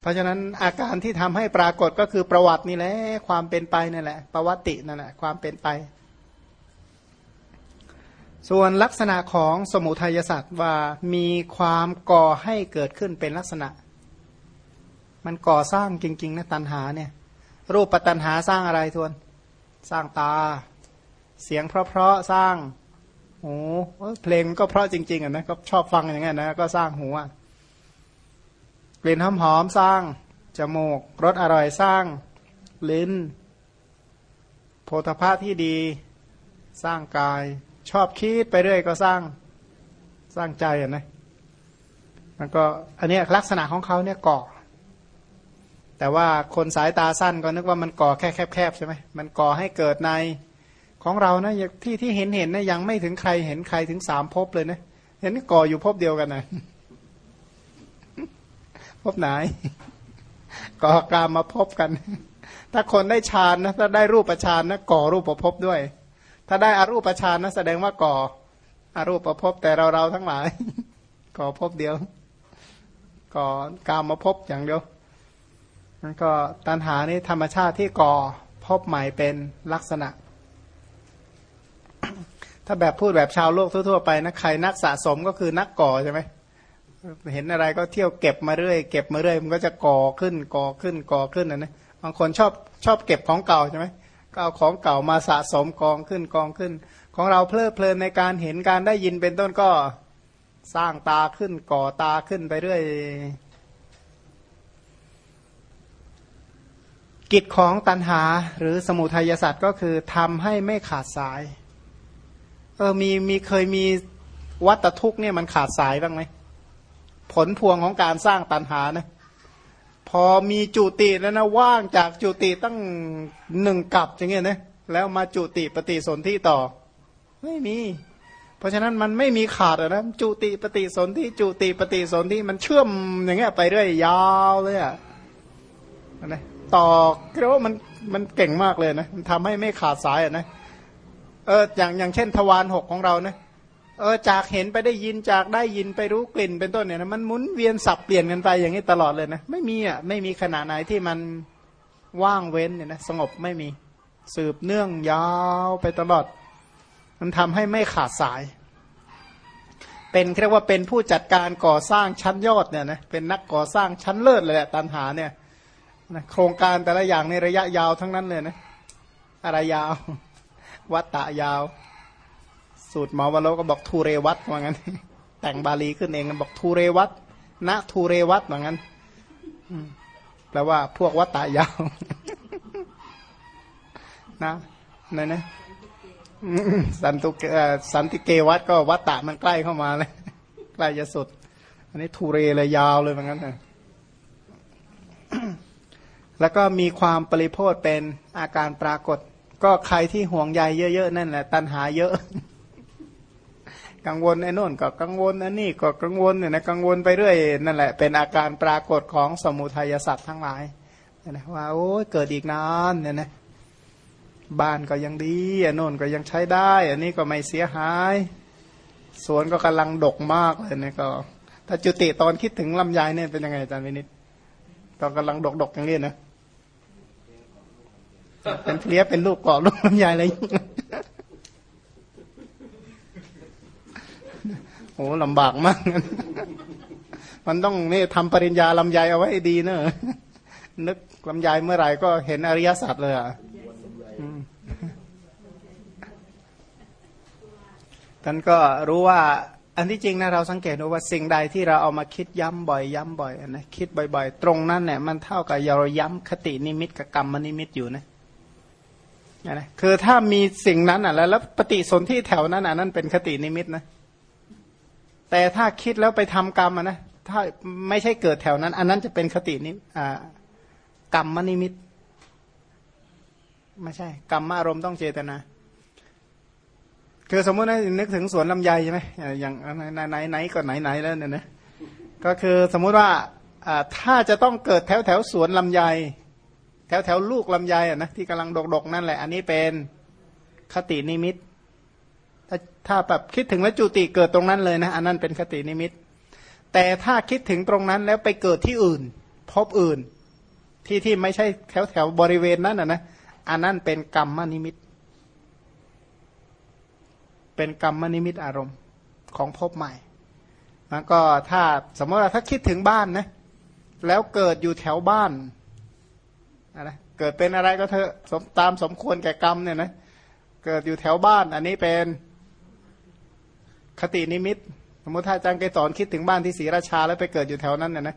เพราะฉะนั้นอาการที่ทำให้ปรากฏก็คือประวัตินี่แหละความเป็นไปนั่นแหละ ประวัตินั่นแหละความเป็นไป ส่วนลักษณะของสมุทัยสัตว์ว่ามีความก่อให้เกิดขึ้นเป็นลักษณะ มันก่อสร้างจริง ๆนะตันหาเนี่ย รูปปัตันหาสร้างอะไรทวน สร้างตา เสียงเพราะๆสร้างโอ้เพลงก็เพราะจริง ๆอะนะก็ชอบฟังอย่างเงี้ยนะก็สร้างหูอะ กลิ่นหอมหอมสร้างจมูกรสอร่อยสร้างลิ้น โพธภาพที่ดีสร้างกาย ชอบคิดไปเรื่อยก็สร้างสร้างใจอะนะมันก็อันนี้ลักษณะของเขาเนี่ยก่อ แต่ว่าคนสายตาสั้นก็นึกว่ามันก่อแค่แคบๆใช่ไหมมันก่อให้เกิดในของเรานะที่ที่เห็นเห็นนะยังไม่ถึงใครเห็นใครถึงสามภพเลยนะเห็นก่ออยู่ภพเดียวกันนะ ภพไหน ก่อกามมาพบกัน ถ้าคนได้ฌานนะถ้าได้รูปฌานนะก่อรูปประพบด้วย ถ้าได้อารูปฌานนะแสดงว่าก่ออารูปประพบแต่เราเราทั้งหลาย ก่อพบเดียว ก่อกามมาพบอย่างเดียวนั่นก็ตัณหานี่ธรรมชาติที่ก่อพบใหม่เป็นลักษณะ ถ้าแบบพูดแบบชาวโลกทั่วๆไปนะใครนักสะสมก็คือนักก่อใช่ไหม เห็นอะไรก็เที่ยวเก็บมาเรื่อยเก็บมาเรื่อยมันก็จะก่อขึ้นก่อขึ้นก่อขึ้นนะนะบางคนชอบชอบเก็บของเก่าใช่ไหมก็เอาของเก่ามาสะสมกองขึ้นกองขึ้น ของเราเพลิดเพลินในการเห็นการได้ยินเป็นต้นก็สร้างตาขึ้นก่อตาขึ้นไปเรื่อย กิจของตันหาหรือสมุทัยศาสตว์ก็คือทำให้ไม่ขาดสาย เออมีมีเคยมีวัตทุกเนี่ยมันขาดสายบ้างไหม ผลพวงของการสร้างตันหานะพอมีจุติแล้วนะว่างจากจุติตั้งหนึ่งกับอย่างเงี้ยนะแล้วมาจุติปฏิสนธิต่อ ไม่มี เพราะฉะนั้นมันไม่มีขาดนะจุติปฏิสนธิจุติปฏิสนธิมันเชื่อมอย่างเงี้ยไปเรื่อยยาวเลยอะนะต่อเรียกว่ามันมันเก่งมากเลยนะมันทำให้ไม่ขาดสายอะนะเอออย่างอย่างเช่นทวารหกของเรานะ เออจากเห็นไปได้ยินจากได้ยินไปรู้กลิ่นเป็นต้นเนี่ยนะมันหมุนเวียนสับเปลี่ยนกันไปอย่างนี้ตลอดเลยนะไม่มีอะไม่มีขณะไหนที่มันว่างเว้นเนี่ยนะสงบไม่มีสืบเนื่องยาวไปตลอด มันทำให้ไม่ขาดสาย เป็นเรียกว่าเป็นผู้จัดการก่อสร้างชั้นยอดเนี่ยนะเป็นนักก่อสร้างชั้นเลิศเลยแหละตันหาเนี่ยนะโครงการแต่ละอย่างในระยะยาวทั้งนั้นเลยนะอะไรยาว วัตตะยาว สูตรหมอวโลก็บอกทูเรวัตว่างั้น แต่งบาลีขึ้นเองบอกทูเรวัตณทูเรวัตว่างั้นแปลว่าพวกวัตตะยาวนะนั่นนะสันตุสันติเกวัตก็วัตตะมันใกล้เข้ามาเลยใกล้จะสุด อันนี้ทูเรเลยยาวเลยว่างั้นนะแล้วก็มีความปริโพธเป็นอาการปรากฏ ก็ใครที่ห่วงใยเยอะ ๆ นั่นแหละ ตัณหาเยอะ กังวลไอ้นู่นก็กังวลอันนี้ก็กังวลเนี่ยนะกังวลไปเรื่อยนั่นแหละ เป็นอาการปรากฏของสมุทัยสัตว์ทั้งหลายนะว่าโอ้ยเกิดอีกนานเนี่ยนะบ้านก็ยังดีอันนู่นก็ยังใช้ได้ อันนี้ก็ไม่เสียหายสวนก็กำลังดกมากเลยเนี่ยก็ ถ้าจุติตอนคิดถึงลำไยเนี่ยเป็นยังไงอาจารย์วินิตตอนกำลังดกๆอย่างนี้นะเป็นเพลี้ยเป็นลูกกอบลูกลำไยอะไร โอ้ลำบากมาก มันต้องนี่ทำปริญญาลำไยเอาไว้ดีเนอะนึกลำไยเมื่อไหร่ก็เห็นอริยสัจเลยอะท่านก็รู้ว่า อันที่จริงนะเราสังเกตดูว่าสิ่งใดที่เราเอามาคิดย้ำบ่อย ย้ำบ่อยนะคิดบ่อย ๆ ตรงนั้นเนี่ยมันเท่ากับเราย้ำคตินิมิตกับกรรมนิมิตอยู่นะนะคือถ้ามีสิ่งนั้นอะแล้วแล้วปฏิสนธิแถวนั้นอะนั่นเป็นคตินิมิตนะ แต่ถ้าคิดแล้วไปทำกรรมนะถ้าไม่ใช่เกิดแถวนั้น อันนั้นจะเป็นคตินิกรรมมนิมิตไม่ใช่ กรรมอารมณ์ต้องเจตนา คือสมมตินะนึกถึงสวนลำไยใช่ไหมอย่างไหนไหนไหนก็ไหนไหนแล้วเนี่ยนะก็คือสมมุติว่าถ้าจะต้องเกิดแถวแถวสวนลำไย แถวแถวลูกลำไยอะนะที่กำลังดกๆนั่นแหละ อันนี้เป็นคตินิมิต ถ้าถ้าแบบคิดถึงแล้วจุติเกิดตรงนั้นเลยนะอันนั้นเป็นคตินิมิต แต่ถ้าคิดถึงตรงนั้นแล้วไปเกิดที่อื่น พบอื่น ที่ที่ไม่ใช่แถวแถวบริเวณนั้นนะนะอันนั้นเป็นกรรมนิมิต เป็นกรรมนิมิตอารมณ์ของพบใหม่แล้วก็ถ้าสมมติว่าถ้าคิดถึงบ้านนะแล้วเกิดอยู่แถวบ้านนะเกิดเป็นอะไรก็เถอะตามสมควรแก่กรรมเนี่ยนะเกิดอยู่แถวบ้าน อันนี้เป็น คตินิมิตสมมติถ้าอาจารย์ไกสอนคิดถึงบ้านที่ศรีราชาแล้วไปเกิดอยู่แถวนั้นเนี่ยนะ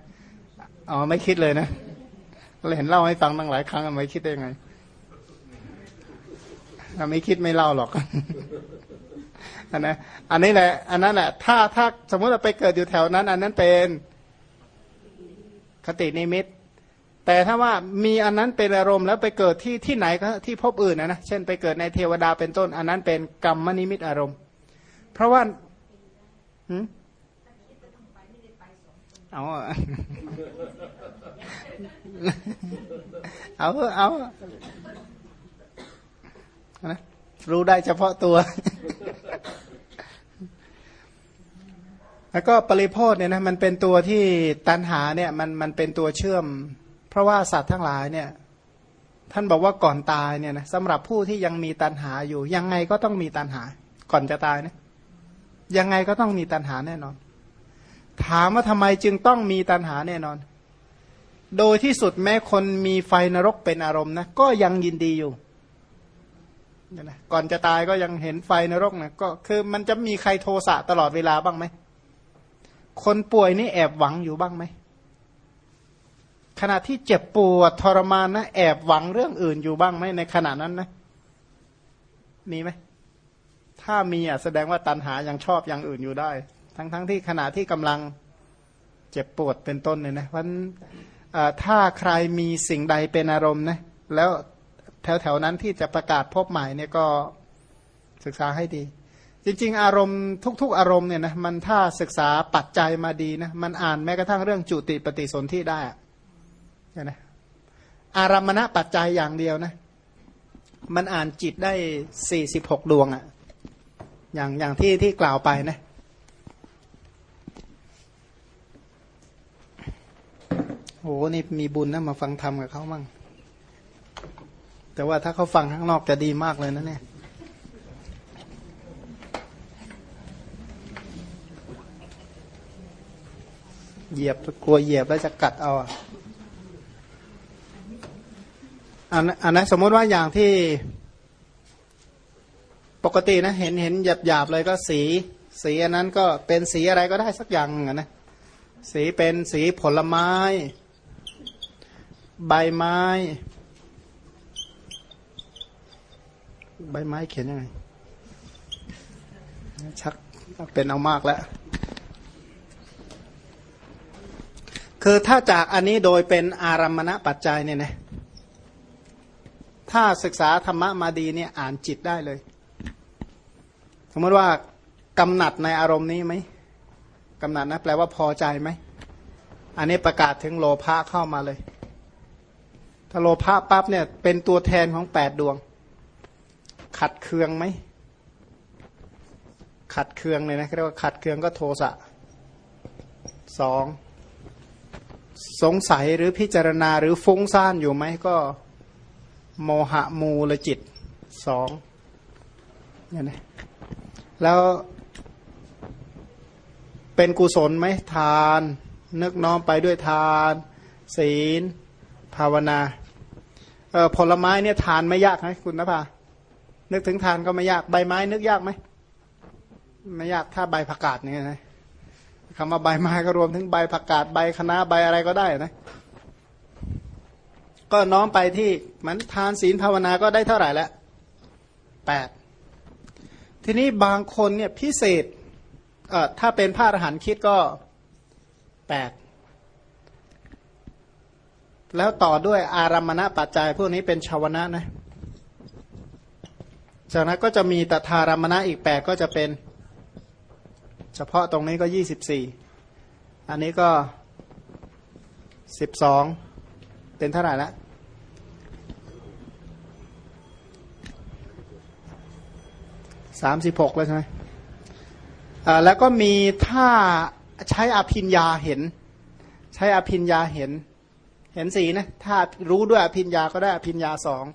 อ๋อไม่คิดเลยนะเราเห็นเล่าให้ฟังตั้งหลายครั้งไม่คิดได้ไงไม่คิดไม่เล่าหรอกอันนะอันนี้แหละ อันนั้นแหละถ้าถ้าสมมติเราไปเกิดอยู่แถวนั้น อันนั้นเป็นคตินิมิต แต่ถ้าว่ามีอันนั้นเป็นอารมณ์แล้วไปเกิดที่ที่ไหนก็ที่พบอื่นนะนะเช่นไปเกิดในเทวดาเป็นต้น อันนั้นเป็นกรรมนิมิตอารมณ์ เพราะว่า เอาเอาเอานะรู้ได้เฉพาะตัว แล้วก็ปริโพธเนี่ยนะมันเป็นตัวที่ตันหาเนี่ยมันมันเป็นตัวเชื่อม เพราะว่าสัตว์ทั้งหลายเนี่ย ท่านบอกว่าก่อนตายเนี่ยนะสำหรับผู้ที่ยังมีตันหาอยู่ ยังไงก็ต้องมีตันหา ก่อนจะตายนะ ยังไงก็ต้องมีตันหาแน่นอน ถามว่าทำไมจึงต้องมีตันหาแน่นอน โดยที่สุดแม้คนมีไฟนรกเป็นอารมณ์นะก็ยังยินดีอยู่นะก่อนจะตายก็ยังเห็นไฟนรกนะก็คือมันจะมีใครโทสะตลอดเวลาบ้างไหมคนป่วยนี่แอบหวังอยู่บ้างไหมขณะที่เจ็บปวดทรมานนะแอบหวังเรื่องอื่นอยู่บ้างไหมในขณะนั้นนะมีไหม ถ้ามีอะแสดงว่าตันหายังชอบอย่างอื่นอยู่ได้ ทั้งๆทที่ขณะที่กำลังเจ็บปวดเป็นต้นเนี่ยนะเพราะถ้าใครมีสิ่งใดเป็นอารมณ์นะแล้วแถวๆนั้นที่จะประกาศพบใหม่เนี่ยก็ศึกษาให้ดี จริง ๆ อารมณ์ทุก ๆ อารมณ์เนี่ยนะมันถ้าศึกษาปัจจัยมาดีนะมันอ่านแม้กระทั่งเรื่องจุติปฏิสนธิได้เนี่ยนะอารมณะปัจจัยอย่างเดียวนะมันอ่านจิตได้สี่สิบหกดวงอะ่ะ อย่างอย่างที่ที่กล่าวไปนะโอ้นี่มีบุญนะมาฟังธรรมกับเขามั่ง แต่ว่าถ้าเขาฟังข้างนอกจะดีมากเลยนะเนี่ยเหยียบกลัวเหยียบแล้วจะกัดเอาอันอันนั้นสมมติว่าอย่างที่ ปกตินะเห็นเห็นหยาบหยาบเลยก็สี สีอันนั้นก็เป็นสีอะไรก็ได้สักอย่างนะสีเป็นสีผลไม้ ใบไม้ ใบไม้เขียนยังไงชักเป็นเอามากแล้ว คือถ้าจากอันนี้โดยเป็นอารมณปัจจัยเนี่ยนะถ้าศึกษาธรรมะมาดีเนี่ยอ่านจิตได้เลย สมมติว่ากำหนัดในอารมณ์นี้ไหมกำหนัดนะแปลว่าพอใจไหม อันนี้ประกาศถึงโลภะเข้ามาเลย ถ้าโลภะปั๊บเนี่ย เป็นตัวแทนของแปดดวง ขัดเคืองไหม ขัดเคืองเลยนะเรียกว่าขัดเคืองก็โทสะสองสงสัยหรือพิจารณาหรือฟุ้งซ่านอยู่ไหมก็โมหะมูลจิตสองเนี่ยนะ แล้วเป็นกุศลไหมทาน นึกน้อมไปด้วยทาน ศีล ภาวนาผลไม้เนี่ยทานไม่ยากไหมคุณนภานึกถึงทานก็ไม่ยากใบไม้ นึกยากไหมไม่ยากถ้าใบผักกาดเนี่ยนะคำว่าใบไม้ก็รวมถึงใบผักกาดใบคะน้าใบอะไรก็ได้นะก็น้อมไปที่มันทานศีลภาวนาก็ได้เท่าไหร่แล้วแปด ทีนี้บางคนเนี่ยพิเศษเอ่อถ้าเป็นพระอรหันต์คิดก็แปดแล้วต่อด้วยอารมณปัจจัยพวกนี้เป็นชาวนะนะจากนั้นก็จะมีตถารมณะอีกแปดก็จะเป็น เฉพาะตรงนี้ก็ยี่สิบสี่อันนี้ก็สิบสองเป็นเท่าไหร่ละ สามสิบหกแล้วใช่ไหมอ่าแล้วก็มีถ้าใช้อภินยาเห็น ใช้อภินยาเห็น เห็นสีนะถ้ารู้ด้วยอภิญญาก็ได้อภิญญาสอง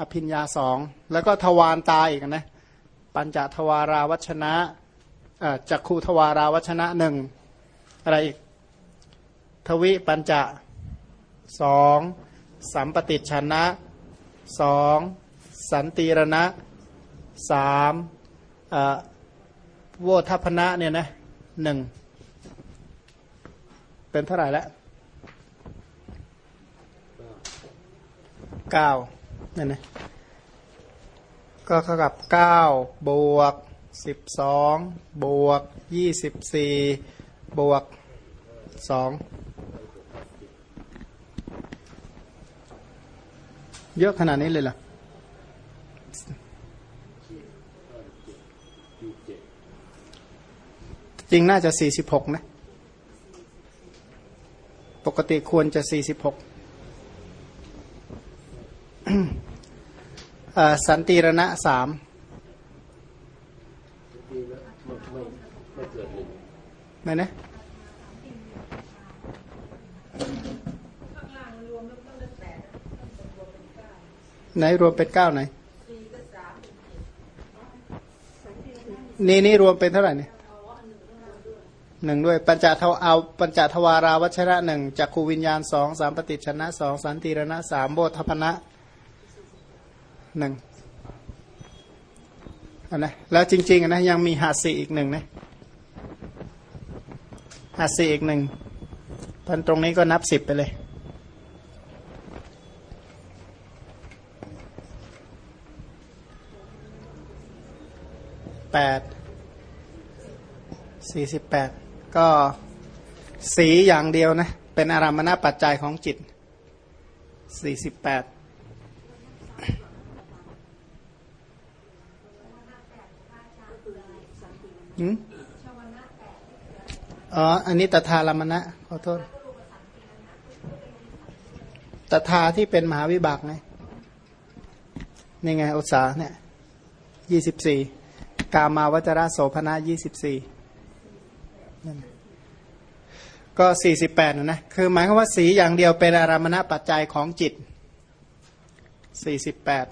อภิญญาสองแล้วก็ทวารตาอีกนะปัญจทวาราวัชนะจักคูทวาราวัชนะหนึ่งอะไรอีก ทวิปัญจะสองสัมปติชนะ สองสันติรณะสามโวทัพนะเนี่ยนะหนึ่งเป็นเท่าไหร่แล้วเก้าเนั่นนะก็เท่ากับเก้าบวกสิบสองบวกยี่สิบสี่บวกสอง เยอะขนาดนี้เลยเหรอจริงน่าจะสี่สิบหกนะ ปกติควรจะสี่สิบหกสันติรณะสามไม่นะ ไหนรวมเป็นเก้าไหน นี่นี่รวมเป็นเท่าไหร่เนี่ยหนึ่งด้วย ปัญจทวเอาปัญจทวาราวัชระหนึ่งจักขูวิญญาณสองสามปฏิชนะสองสันติรณะสามโบธพนะหนึ่งอันนะแล้วจริงๆนะยังมีหาสีอีกหนึ่งนะหาสีอีกหนึ่งพันตรงนี้ก็นับสิบไปเลย แปดสี่สิบแปดก็สีอย่างเดียวนะ เป็นอารามณปัจจัยของจิตสี่สิบแปดอ๋อ อันนี้ตถารามณะขอโทษตถาที่เป็นมหาวิบากไงนี่ไงอุตสาเนี่ยยี่สิบสี่ กามาวจระโสภณะยี่สิบสี่ก็สี่สิบแปดนะ คือหมายความว่าสีอย่างเดียวเป็นอารามณปัจจัยของจิตสี่สิบแปด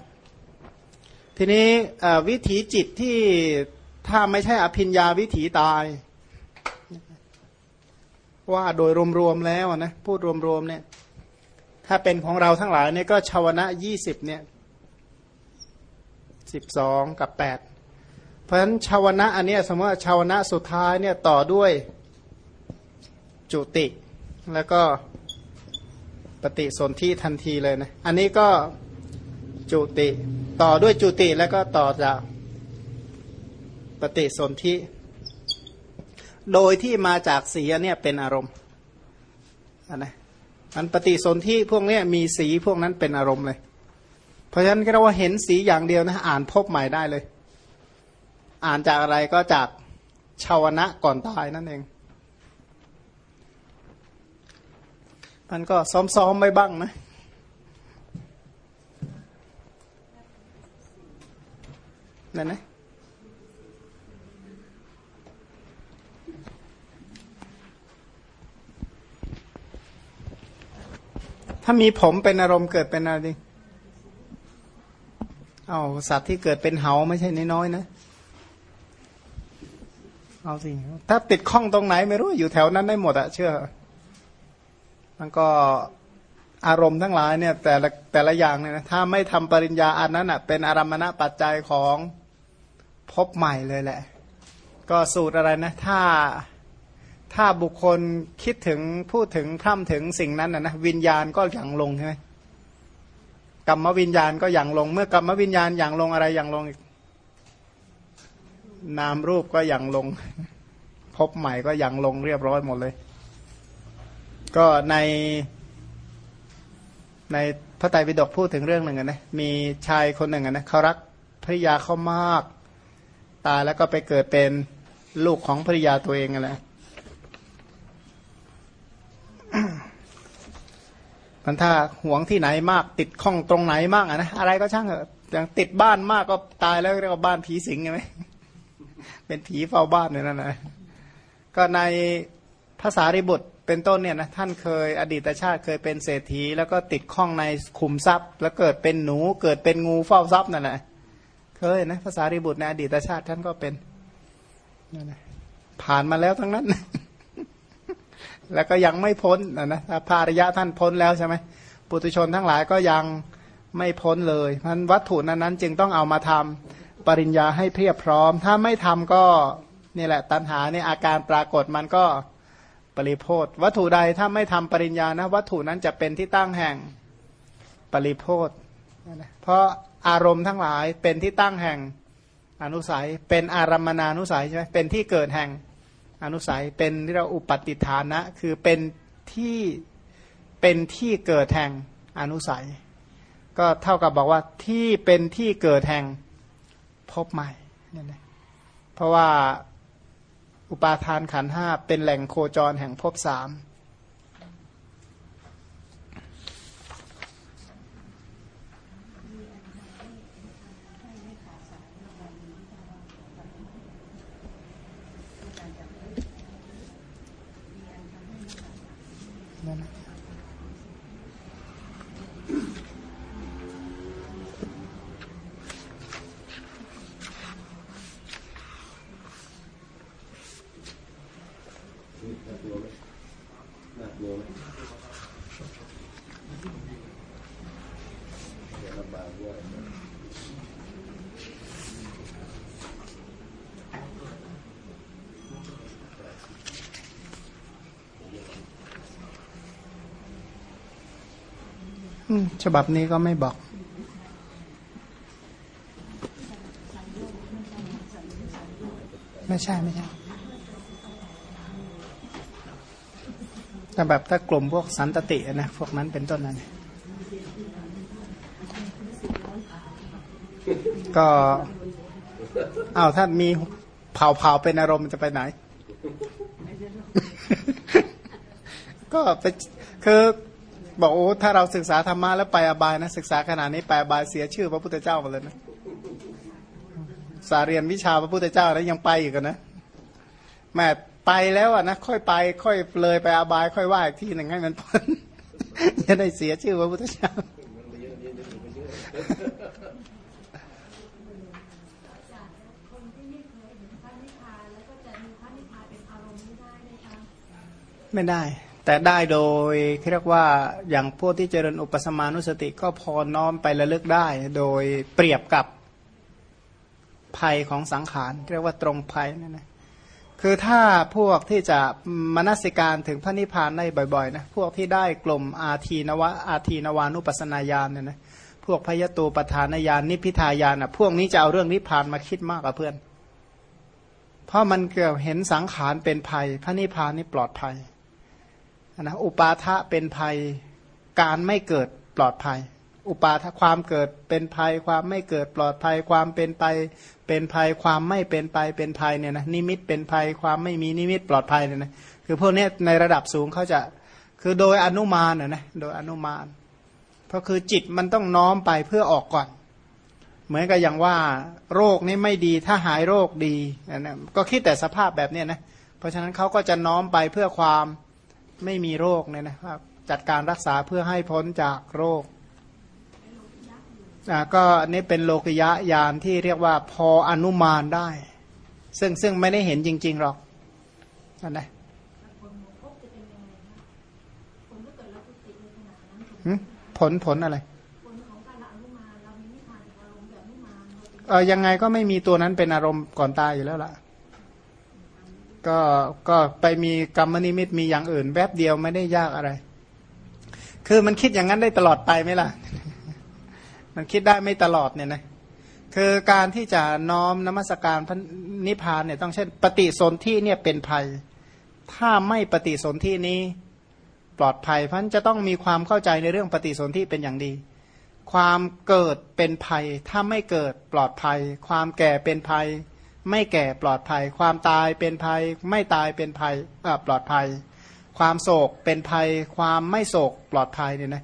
ทีนี้วิถีจิตที่ถ้าไม่ใช่อภิญญาวิถีตาย ว่าโดยรวมๆแล้วนะพูดรวมๆเนี่ย ถ้าเป็นของเราทั้งหลายเนี่ยก็ชาวนะยี่สิบเนี่ยสิบสองกับแปด เพราะฉะนั้นชาวนะอันนี้สมมติชาวนะสุดท้ายเนี่ยต่อด้วยจุติ แล้วก็ปฏิสนธิทันทีเลยนะอันนี้ก็จุติต่อด้วยจุติแล้วก็ต่อจากปฏิสนธิโดยที่มาจากสีเนี่ยเป็นอารมณ์อันนะอันปฏิสนธิพวกนี้มีสีพวกนั้นเป็นอารมณ์เลย เพราะฉะนั้นก็เรียกว่าเห็นสีอย่างเดียวนะอ่านพบใหม่ได้เลย อ่านจากอะไรก็จากชาวนะก่อนตายนั่นเองมันก็ซ้อมๆไม่บ้างนะนั่นนะถ้ามีผมเป็นอารมณ์เกิดเป็นอะไรดิเอาสัตว์ที่เกิดเป็นเหาไม่ใช่น้อยๆนะ เอาสิถ้าติดข้องตรงไหนไม่รู้อยู่แถวนั้นได้หมดอะเชื่อมันก็อารมณ์ทั้งหลายเนี่ย แต่ละแต่ละอย่างเนี่ยนะถ้าไม่ทำปริญญาอันนั้นอะเป็นอารมณปัจจัยของพบใหม่เลยแหละ ก็สูตรอะไรนะ ถ้าถ้าบุคคลคิดถึงพูดถึงพร่ำถึงสิ่งนั้นนะนะวิญญาณก็อย่างลงใช่ไหมกรรมวิญญาณก็อย่างลง เมื่อกรรมวิญญาณอย่างลงอะไรอย่างลงอีก นามรูปก็ยังลง พบใหม่ก็ยังลงเรียบร้อยหมดเลย ก็ใน ในพระไตรปิฎกพูดถึงเรื่องหนึ่งนะมีชายคนหนึ่งนะเขารักภริยาเขามาก ตายแล้วก็ไปเกิดเป็นลูกของภริยาตัวเองอะไรมันถ้าห่วงที่ไหนมาก ติดข้องตรงไหนมากอะนะอะไรก็ช่างเถอะอย่างติดบ้านมากก็ตายแล้วเรียกว่าบ้านผีสิงใช่ไหม เป็นผีเฝ้าบ้านเนี่ยนั่นนะก็ก็ในภาษาริบุตรเป็นต้นเนี่ยนะท่านเคยอดีตชาติเคยเป็นเศรษฐี แล้วก็ติดข้องในขุมทรัพย์ แล้วเกิดเป็นหนูเกิดเป็นงูเฝ้าทรัพย์นั่นแหละเคยนะภาษาริบุตรในอดีตชาติท่านก็เป็นนั่นแหละผ่านมาแล้วทั้งนั้น แล้วก็ยังไม่พ้นนะนะพาระยะท่านพ้นแล้วใช่ไหมปุถุชนทั้งหลายก็ยังไม่พ้นเลยมันวัตถุนั้นนั้นจึงต้องเอามาทำ ปริญญาให้เพียบพร้อม ถ้าไม่ทำก็นี่แหละตัณหาเนี่ยอาการปรากฏมันก็ปริโพธวัตถุใดถ้าไม่ทำปริญญานะวัตถุนั้นจะเป็นที่ตั้งแห่งปริโพธเพราะอารมณ์ทั้งหลายเป็นที่ตั้งแห่งอนุสัย เป็นอารมณานุสัยใช่ไหมเป็นที่เกิดแห่งอนุสัยเป็นที่เราอุปติฐานะ คือเป็นที่เป็นที่เกิดแห่งอนุสัย ก็เท่ากับบอกว่าที่เป็นที่เกิดแห่ง พบใหม่เนี่ยนะเพราะว่าอุปาทานขันห้าเป็นแหล่งโคจรแห่งภพสาม ฉบับนี้ก็ไม่บอก ไม่ใช่ ไม่ใช่ แต่แบบถ้ากลุ่มพวกสันตตินะพวกนั้นเป็นต้นนั้นก็อ้าวถ้ามีเผาเผาเป็นอารมณ์จะไปไหน ก็ไปคือบอกโอ้ถ้าเราศึกษาธรรมะแล้วไปอบายนะศึกษาขนาดนี้ไปอบายเสียชื่อพระพุทธเจ้าหมดเลยนะสาเรียนวิชาพระพุทธเจ้าแล้วยังไปอีกนะแม่ ไปแล้วอะนะค่อยไป ค่อยเลยไปอบาย ค่อยว่าอีกที่หนึ่งให้มันพ้นจะได้เสียชื่อพระพุทธเจ้าไม่ได้ แต่ได้โดยเรียกว่าอย่างพวกที่เจริญอุปสมานุสติก็พอน้อมไประลึกได้ โดยเปรียบกับภัยของสังขารเรียกว่าตรงภัยนั่นนะ คือถ้าพวกที่จะมนสิการถึงพระนิพพานได้บ่อยๆนะพวกที่ได้กลุ่มอาทีนวะอาทีนวานุปัสนาญาณเนี่ยนะพวกพยตูปทานญาณนิพิทายานอะพวกนี้จะเอาเรื่องนิพพานมาคิดมากกว่าเพื่อน เพราะมันเกี่ยวเห็นสังขารเป็นภัย พระนิพพานนี่ปลอดภัยนะอุปาทะเป็นภัยการไม่เกิดปลอดภัย อุปาทความเกิดเป็นภัยความไม่เกิดปลอดภัยความเป็นไป เป็นภัยความไม่เป็นไปเป็นภัยเนี่ยนะนิมิตเป็นภัยความไม่มีนิมิตปลอดภัยเนี่ยนะคือพวกนี้ในระดับสูงเขาจะคือโดยอนุมานนะนะโดยอนุมาน เพราะคือจิตมันต้องน้อมไปเพื่อออกก่อน เหมือนกับอย่างว่า โรคนี้ไม่ดีถ้าหายโรคดีนะก็คิดแต่สภาพแบบเนี้ยนะเพราะฉะนั้นเขาก็จะน้อมไปเพื่อความไม่มีโรคเนี่ยนะครับจัดการรักษาเพื่อให้พ้นจากโรค ก็นี่เป็นโลกิยะยานที่เรียกว่าพออนุมานได้ ซึ่งซึ่งไม่ได้เห็นจริง ๆ หรอกนั่นนะผลผลอะไรเออยังไงก็ไม่มีตัวนั้นเป็นอารมณ์ก่อนตายอยู่แล้วล่ะ ก็ก็ไปมีกรรมนิมิตมีอย่างอื่นแวบเดียวไม่ได้ยากอะไร คือมันคิดอย่างนั้นได้ตลอดไปไหมล่ะ มันคิดได้ไม่ตลอดเนี่ยนะคือการที่จะน้อมนมัสการพระนิพพานเนี่ยต้องเช่น ปฏิสนธิเนี่ยเป็นภัย ถ้าไม่ปฏิสนธินี้ปลอดภัยพันจะต้องมีความเข้าใจในเรื่องปฏิสนธิเป็นอย่างดี ความเกิดเป็นภัย ถ้าไม่เกิดปลอดภัย ความแก่เป็นภัย ไม่แก่ปลอดภัย ความตายเป็นภัย ไม่ตายเป็นภัยปลอดภัย ความโศกเป็นภัย ความไม่โศกปลอดภัยเนี่ยนะ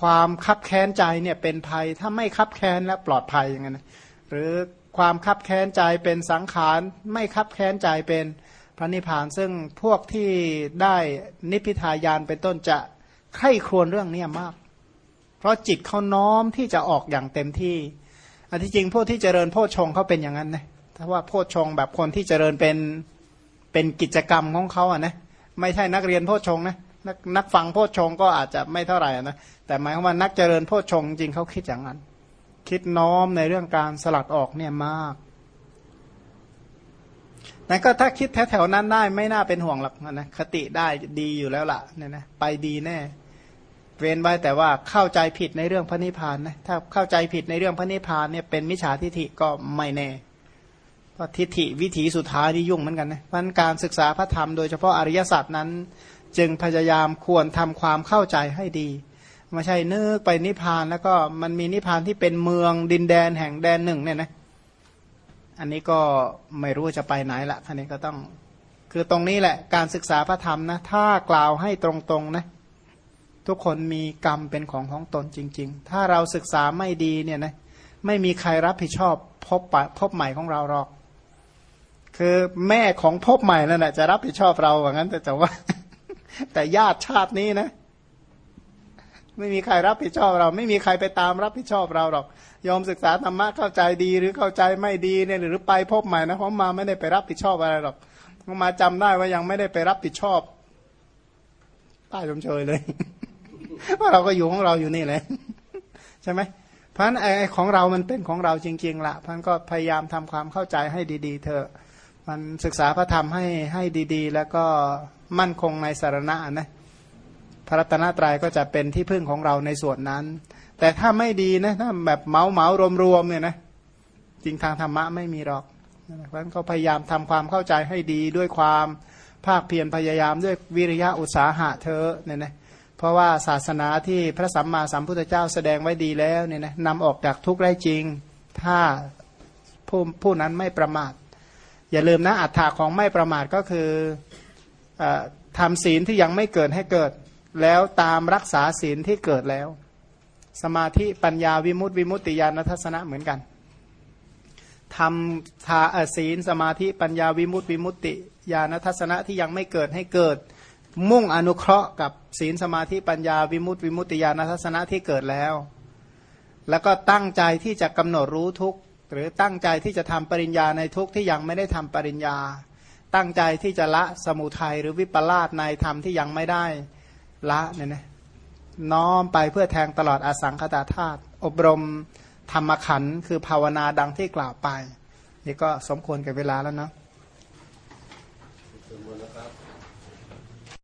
ความคับแค้นใจเนี่ยเป็นภัย ถ้าไม่คับแค้นและปลอดภัยอย่างนั้นหรือความคับแค้นใจเป็นสังขาร ไม่คับแค้นใจเป็นพระนิพพานซึ่งพวกที่ได้นิพพิทายานเป็นต้นจะใคร่ครวญเรื่องนี้มาก เพราะจิตเขาน้อมที่จะออกอย่างเต็มที่ อันที่จริงพวกที่เจริญโพชฌงเขาเป็นอย่างนั้นนะถ้าว่าโพชฌงแบบคนที่เจริญเป็นเป็นกิจกรรมของเขาอะนะไม่ใช่นักเรียนโพชฌงนะ นักนักฟังโพชฌงก็อาจจะไม่เท่าไหร่นะแต่หมายความว่านักเจริญโพชฌงจริงเขาคิดอย่างนั้น คิดน้อมในเรื่องการสลัดออกเนี่ยมากนั่นก็ถ้าคิดแถวๆนั้นได้ไม่น่าเป็นห่วงหรอกนะคติได้ดีอยู่แล้วล่ะเนี่ยนะไปดีแน่ เว้นไว้แต่ว่าเข้าใจผิดในเรื่องพระนิพพานนะถ้าเข้าใจผิดในเรื่องพระนิพพานเนี่ยเป็นมิจฉาทิฏฐิก็ไม่แน่เพราะทิฏฐิวิถีสุดท้ายนี่ยุ่งเหมือนกันนะเพราะการศึกษาพระธรรมโดยเฉพาะอริยสัจนั้น จึงพยายามควรทำความเข้าใจให้ดี ไม่ใช่นึกไปนิพพานแล้วก็มันมีนิพพานที่เป็นเมืองดินแดนแห่งแดนหนึ่งเนี่ยนะอันนี้ก็ไม่รู้จะไปไหนละอันนี้ก็ต้อง คือตรงนี้แหละการศึกษาพระธรรมนะถ้ากล่าวให้ตรงๆนะทุกคนมีกรรมเป็นของของตนจริง ๆ ถ้าเราศึกษาไม่ดีเนี่ยนะไม่มีใครรับผิดชอบพบพบใหม่ของเราหรอก คือแม่ของพบใหม่นั่นแหละจะรับผิดชอบเราอย่างนั้นแต่จะว่า แต่ญาติชาตินี้นะ ไม่มีใครรับผิดชอบเรา ไม่มีใครไปตามรับผิดชอบเราหรอกยอมศึกษาธรรมะเข้าใจดีหรือเข้าใจไม่ดีเนี่ยหรือไปพบใหม่นะเพราะมาไม่ได้ไปรับผิดชอบอะไรหรอกมาจำได้ว่ายังไม่ได้ไปรับผิดชอบใต้ชมเชยเลยเพราเราก็อยู่ของเราอยู่นี่แหละใช่ไหมเพราะนั้นไอ้ของเรามันเป็นของเราจริงๆละพันก็พยายามทำความเข้าใจให้ดี ๆ เถอะ มันศึกษาพระธรรมให้ให้ดี ๆ แล้วก็มั่นคงในสารณะนะพระรัตนตรัยก็จะเป็นที่พึ่งของเราในส่วนนั้น แต่ถ้าไม่ดีนะถ้าแบบเมาเมารวมรวมเนี่ยนะจริงทางธรรมะไม่มีหรอกเพราะฉะนั้นเขาพยายามทำความเข้าใจให้ดีด้วยความภาคเพียรพยายามด้วยวิริยะอุตสาหะเธอเนี่ยนะเพราะว่าศาสนาที่พระสัมมาสัมพุทธเจ้าแสดงไว้ดีแล้วเนี่ยนะนำออกจากทุกข์ได้จริง ถ้าผู้ผู้นั้นไม่ประมาท อย่าลืมนะอัตถาของไม่ประมาทก็คืออทำศีลที่ยังไม่เกิดให้เกิด แล้วตามรักษาศีลที่เกิดแล้ว สมาธิปัญญาวิมุตติวิมุตติญาณทัศนะเหมือนกันทำทาศีลสมาธิปัญญาวิมุตติวิมุตติญาณทัศนะที่ยังไม่เกิดให้เกิด มุ่งอนุเคราะห์กับศีลสมาธิปัญญาวิมุตติวิมุตติญาณทัศนะที่เกิดแล้ว แล้วก็ตั้งใจที่จะกำหนดรู้ทุก หรือตั้งใจที่จะทำปริญญาในทุกที่ยังไม่ได้ทำปริญญา ตั้งใจที่จะละสมุทัยหรือวิปลาสในธรรมที่ยังไม่ได้ละเนี่ยนะน้อมไปเพื่อแทงตลอดอสังคตาธาตุอบรมธรรมขันคือภาวนาดังที่กล่าวไป นี่ก็สมควรกับเวลาแล้วเนาะ